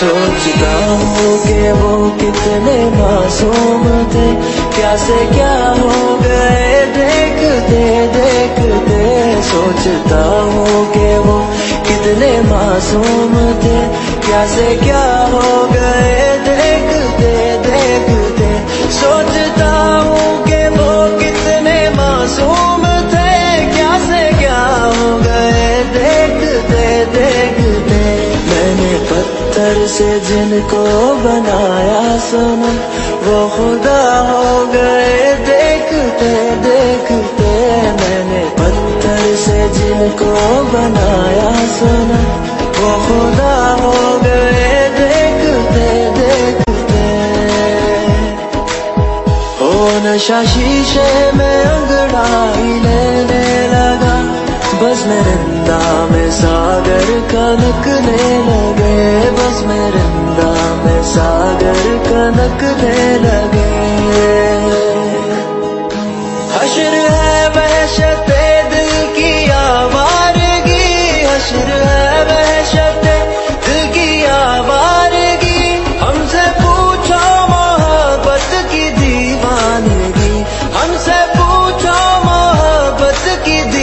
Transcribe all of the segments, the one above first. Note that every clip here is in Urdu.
سوچتا ہوں کہ وہ کتنے معصوم تھے، کیا سے کیا ہو گئے؟ دیکھتے دیکھتے سوچتا ہوں کہ وہ کتنے معصوم تھے، کیا سے کیا ہو گئے؟ سے جن کو بنایا سن وہ خدا ہو گئے، دیکھتے دیکھتے میں نے پتھر سے جن کو بنایا سن وہ خدا ہو گئے، دیکھتے دیکھتے۔ ہو نشا شیشے میں انگڑائی لینے لگا، بس میرے میں ساگر کنکنے لگے میں رندا میں ساگر کنک کنکنے لگے۔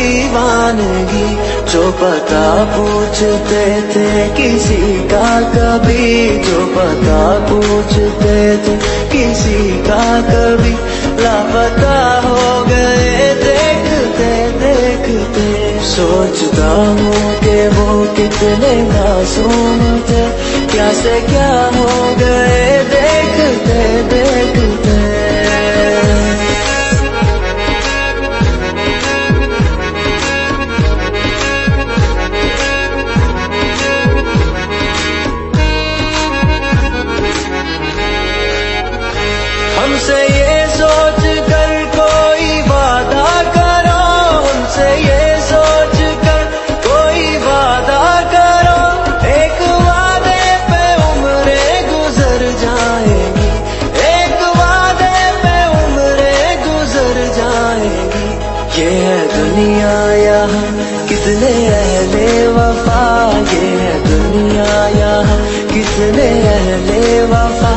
دیوانگی جو پتا پوچھتے تھے کسی کا کبھی، جو پتا پوچھتے تھے کسی کا کبھی۔ لاپتا ہو گئے، دیکھتے دیکھتے۔ سوچتا ہوں کہ وہ کتنے معصوم تھے۔ کیا سے کیا ہو گئے؟ دنیا یہاں کتنے اہل وفا یہ ہے دنیا یہاں کتنے اہل وفا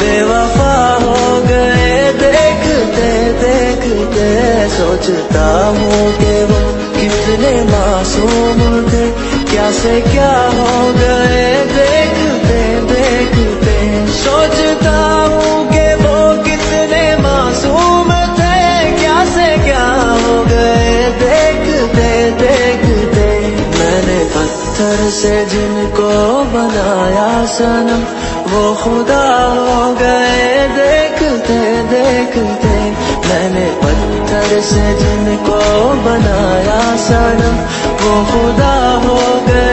بے وفا ہو گئے؟ دیکھتے دیکھتے سوچتا ہوں کہ وہ کتنے معصوم تھے، کیا سے کیا ہو گئے؟ سے جن کو بنایا سنم وہ خدا ہو گئے، دیکھتے دیکھتے۔ میں نے پتھر سے جن کو بنایا سنم وہ خدا ہو گئے۔